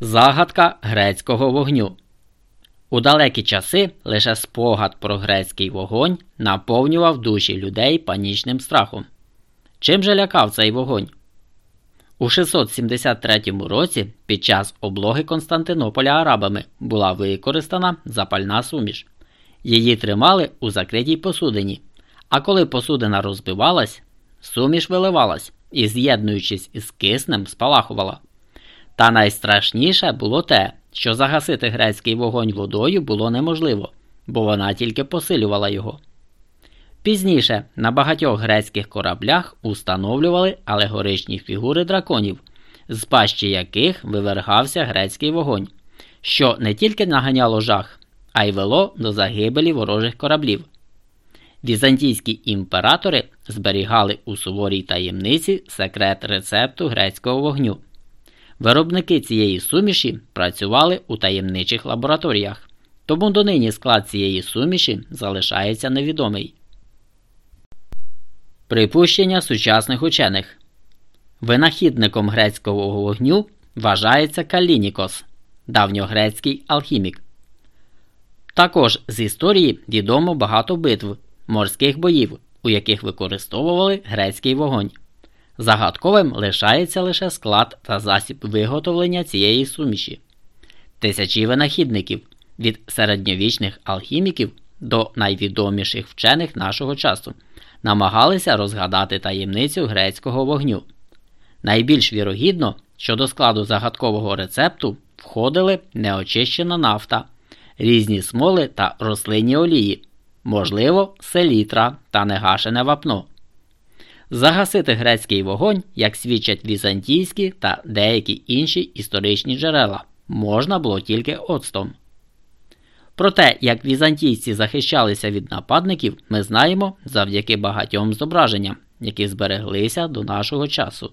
Загадка грецького вогню. У далекі часи лише спогад про грецький вогонь наповнював душі людей панічним страхом. Чим же лякав цей вогонь? У 673 році під час облоги Константинополя арабами була використана запальна суміш. Її тримали у закритій посудині, а коли посудина розбивалась, суміш виливалась і, з'єднуючись із киснем, спалахувала. Та найстрашніше було те, що загасити грецький вогонь водою було неможливо, бо вона тільки посилювала його. Пізніше на багатьох грецьких кораблях установлювали алегоричні фігури драконів, з пащі яких вивергався грецький вогонь, що не тільки наганяло жах, а й вело до загибелі ворожих кораблів. Візантійські імператори зберігали у суворій таємниці секрет рецепту грецького вогню. Виробники цієї суміші працювали у таємничих лабораторіях, тому донині склад цієї суміші залишається невідомий. Припущення сучасних учених Винахідником грецького вогню вважається Калінікос, давньогрецький алхімік. Також з історії відомо багато битв, морських боїв, у яких використовували грецький вогонь. Загадковим лишається лише склад та засіб виготовлення цієї суміші. Тисячі винахідників від середньовічних алхіміків до найвідоміших вчених нашого часу намагалися розгадати таємницю грецького вогню. Найбільш вірогідно, що до складу загадкового рецепту входили неочищена нафта, різні смоли та рослинні олії, можливо, селітра та негашене вапно. Загасити грецький вогонь, як свідчать візантійські та деякі інші історичні джерела, можна було тільки оцтом. Про те, як візантійці захищалися від нападників, ми знаємо завдяки багатьом зображенням, які збереглися до нашого часу.